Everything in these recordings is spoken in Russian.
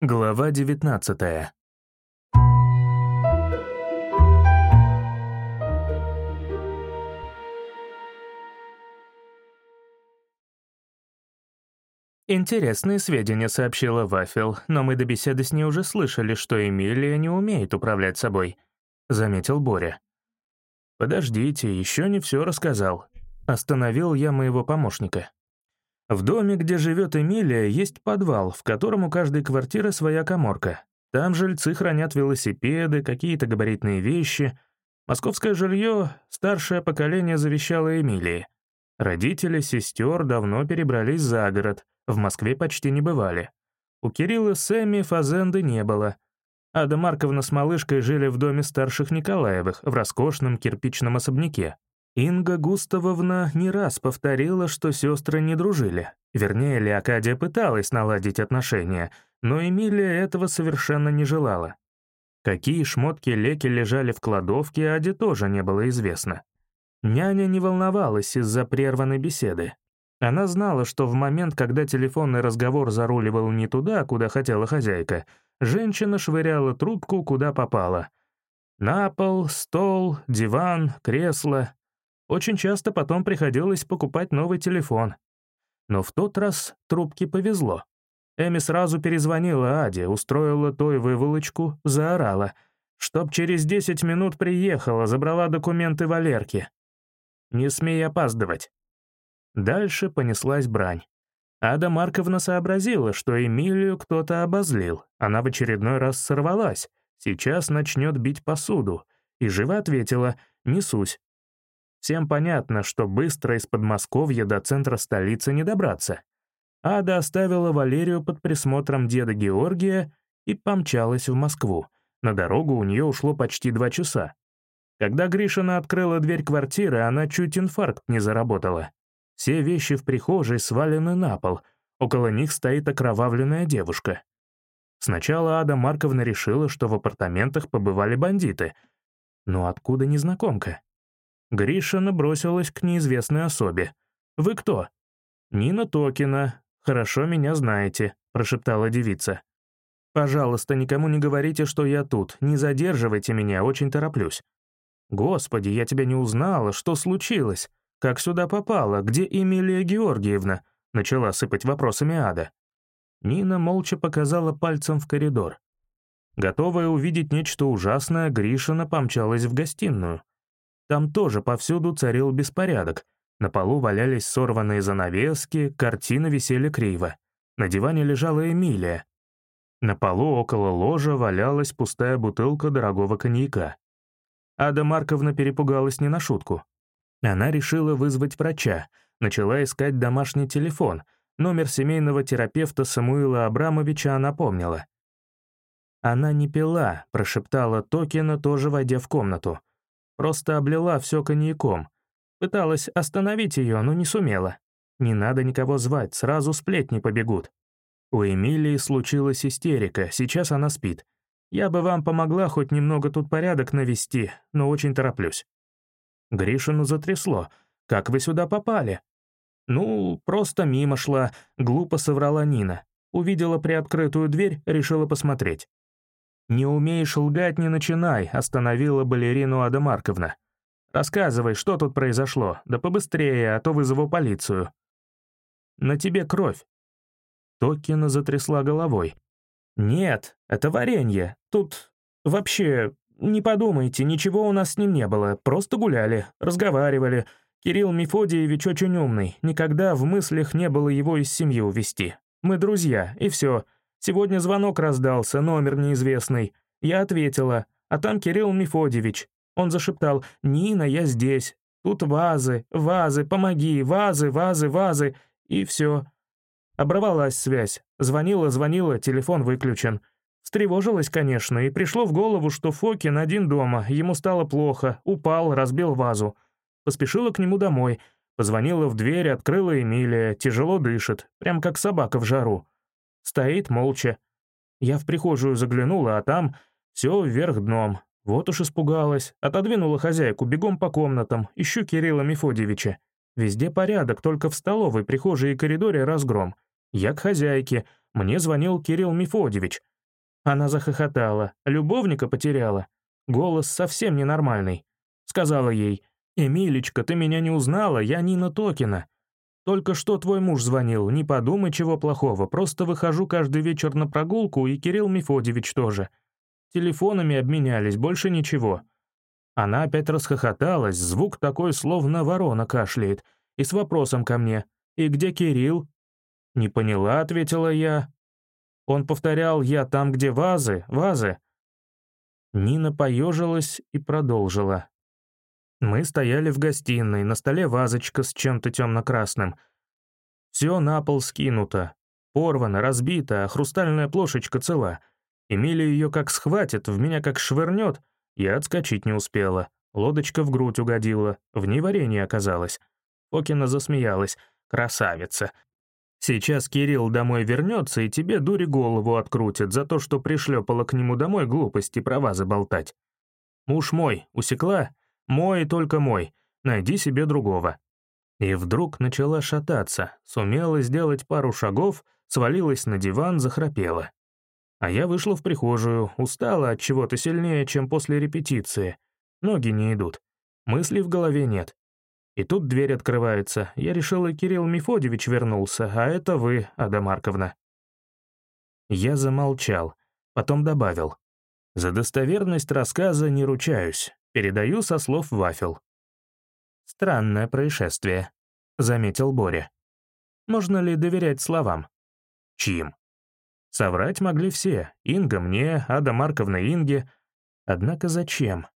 Глава 19 «Интересные сведения», — сообщила Вафел, «но мы до беседы с ней уже слышали, что Эмилия не умеет управлять собой», — заметил Боря. «Подождите, еще не все рассказал», — остановил я моего помощника. В доме, где живет Эмилия, есть подвал, в котором у каждой квартиры своя коморка. Там жильцы хранят велосипеды, какие-то габаритные вещи. Московское жилье старшее поколение завещало Эмилии. Родители сестер давно перебрались за город, в Москве почти не бывали. У Кирилла с Эмми фазенды не было. Ада Марковна с малышкой жили в доме старших Николаевых в роскошном кирпичном особняке. Инга Густавовна не раз повторила, что сестры не дружили. Вернее, Леокадия пыталась наладить отношения, но Эмилия этого совершенно не желала. Какие шмотки Леки лежали в кладовке, Аде тоже не было известно. Няня не волновалась из-за прерванной беседы. Она знала, что в момент, когда телефонный разговор заруливал не туда, куда хотела хозяйка, женщина швыряла трубку, куда попала. На пол, стол, диван, кресло. Очень часто потом приходилось покупать новый телефон. Но в тот раз трубке повезло. Эми сразу перезвонила Аде, устроила той выволочку, заорала. Чтоб через 10 минут приехала, забрала документы Валерки. Не смей опаздывать. Дальше понеслась брань. Ада Марковна сообразила, что Эмилию кто-то обозлил. Она в очередной раз сорвалась. Сейчас начнет бить посуду. И живо ответила «несусь». Всем понятно, что быстро из Подмосковья до центра столицы не добраться. Ада оставила Валерию под присмотром деда Георгия и помчалась в Москву. На дорогу у нее ушло почти два часа. Когда Гришина открыла дверь квартиры, она чуть инфаркт не заработала. Все вещи в прихожей свалены на пол, около них стоит окровавленная девушка. Сначала Ада Марковна решила, что в апартаментах побывали бандиты. Но откуда незнакомка? Гришина бросилась к неизвестной особе. «Вы кто?» «Нина Токина. Хорошо меня знаете», — прошептала девица. «Пожалуйста, никому не говорите, что я тут. Не задерживайте меня, очень тороплюсь». «Господи, я тебя не узнала, что случилось? Как сюда попала? Где Эмилия Георгиевна?» Начала сыпать вопросами Ада. Нина молча показала пальцем в коридор. Готовая увидеть нечто ужасное, Гришина помчалась в гостиную. Там тоже повсюду царил беспорядок. На полу валялись сорванные занавески, картины висели криво. На диване лежала Эмилия. На полу около ложа валялась пустая бутылка дорогого коньяка. Ада Марковна перепугалась не на шутку. Она решила вызвать врача, начала искать домашний телефон, номер семейного терапевта Самуила Абрамовича она помнила. «Она не пила», — прошептала Токина, тоже войдя в комнату. «Просто облила все коньяком. Пыталась остановить ее, но не сумела. Не надо никого звать, сразу сплетни побегут». У Эмилии случилась истерика, сейчас она спит. Я бы вам помогла хоть немного тут порядок навести, но очень тороплюсь». Гришину затрясло. «Как вы сюда попали?» «Ну, просто мимо шла», — глупо соврала Нина. Увидела приоткрытую дверь, решила посмотреть. «Не умеешь лгать, не начинай», — остановила балерину Ада Марковна. «Рассказывай, что тут произошло, да побыстрее, а то вызову полицию». «На тебе кровь». Токина затрясла головой. «Нет, это варенье. Тут вообще, не подумайте, ничего у нас с ним не было. Просто гуляли, разговаривали. Кирилл Мефодиевич очень умный. Никогда в мыслях не было его из семьи увести. Мы друзья, и все. Сегодня звонок раздался, номер неизвестный. Я ответила, а там Кирилл Мефодиевич. Он зашептал «Нина, я здесь. Тут вазы, вазы, помоги, вазы, вазы, вазы». И все. Оборвалась связь. Звонила, звонила, телефон выключен. Встревожилась, конечно, и пришло в голову, что Фокин один дома, ему стало плохо, упал, разбил вазу. Поспешила к нему домой. Позвонила в дверь, открыла Эмилия, тяжело дышит, прям как собака в жару. Стоит молча. Я в прихожую заглянула, а там все вверх дном. Вот уж испугалась. Отодвинула хозяйку, бегом по комнатам, ищу Кирилла Мефодьевича. Везде порядок, только в столовой, прихожей и коридоре разгром. Я к хозяйке. Мне звонил Кирилл Мефодьевич. Она захохотала, любовника потеряла. Голос совсем ненормальный. Сказала ей, «Эмилечка, ты меня не узнала, я Нина Токина. Только что твой муж звонил, не подумай чего плохого, просто выхожу каждый вечер на прогулку, и Кирилл Мефодьевич тоже. Телефонами обменялись, больше ничего». Она опять расхохоталась, звук такой, словно ворона кашляет, и с вопросом ко мне, «И где Кирилл?» «Не поняла», — ответила я. Он повторял «я там, где вазы, вазы». Нина поежилась и продолжила. Мы стояли в гостиной, на столе вазочка с чем-то темно-красным. Все на пол скинуто, порвано, разбито, а хрустальная плошечка цела. Эмилия ее как схватит, в меня как швырнет, я отскочить не успела. Лодочка в грудь угодила, в ней варенье оказалось. Окина засмеялась. «Красавица! Сейчас Кирилл домой вернется и тебе дури голову открутит за то, что пришлепала к нему домой глупости про вазы болтать. Муж мой, усекла? Мой только мой. Найди себе другого». И вдруг начала шататься, сумела сделать пару шагов, свалилась на диван, захрапела. А я вышла в прихожую, устала от чего-то сильнее, чем после репетиции. Ноги не идут. Мыслей в голове нет. И тут дверь открывается. Я решила, Кирилл Мефодьевич вернулся, а это вы, Ада Марковна. Я замолчал, потом добавил. За достоверность рассказа не ручаюсь. Передаю со слов Вафел. «Странное происшествие», — заметил Боря. «Можно ли доверять словам?» «Чьим?» Соврать могли все. Инга мне, Ада Марковна Инге. Однако зачем?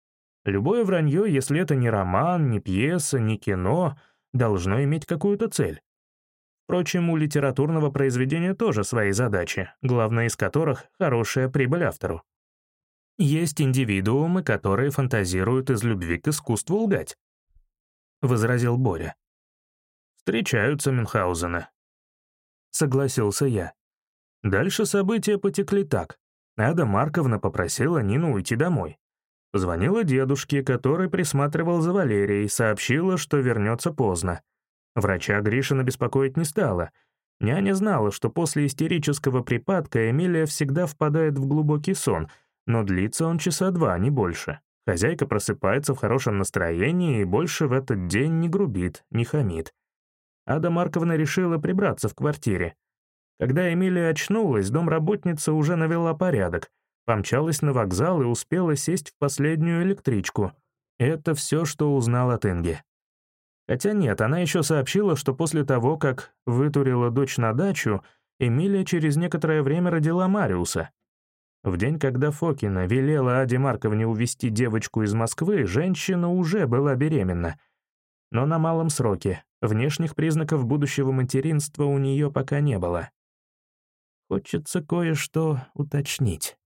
Любое вранье, если это не роман, не пьеса, не кино, должно иметь какую-то цель. Впрочем, у литературного произведения тоже свои задачи, главная из которых — хорошая прибыль автору. Есть индивидуумы, которые фантазируют из любви к искусству лгать. Возразил Боря. Встречаются Мюнхгаузены. Согласился я. Дальше события потекли так. Ада Марковна попросила Нину уйти домой. Позвонила дедушке, который присматривал за Валерией, сообщила, что вернется поздно. Врача Гришина беспокоить не стала. Няня знала, что после истерического припадка Эмилия всегда впадает в глубокий сон, но длится он часа два, не больше. Хозяйка просыпается в хорошем настроении и больше в этот день не грубит, не хамит. Ада Марковна решила прибраться в квартире. Когда Эмилия очнулась, домработница уже навела порядок — Помчалась на вокзал и успела сесть в последнюю электричку. Это все, что узнал от Инги. Хотя нет, она еще сообщила, что после того, как вытурила дочь на дачу, Эмилия через некоторое время родила Мариуса. В день, когда Фокина велела Аде Марковне увезти девочку из Москвы, женщина уже была беременна. Но на малом сроке, внешних признаков будущего материнства у нее пока не было. Хочется кое-что уточнить.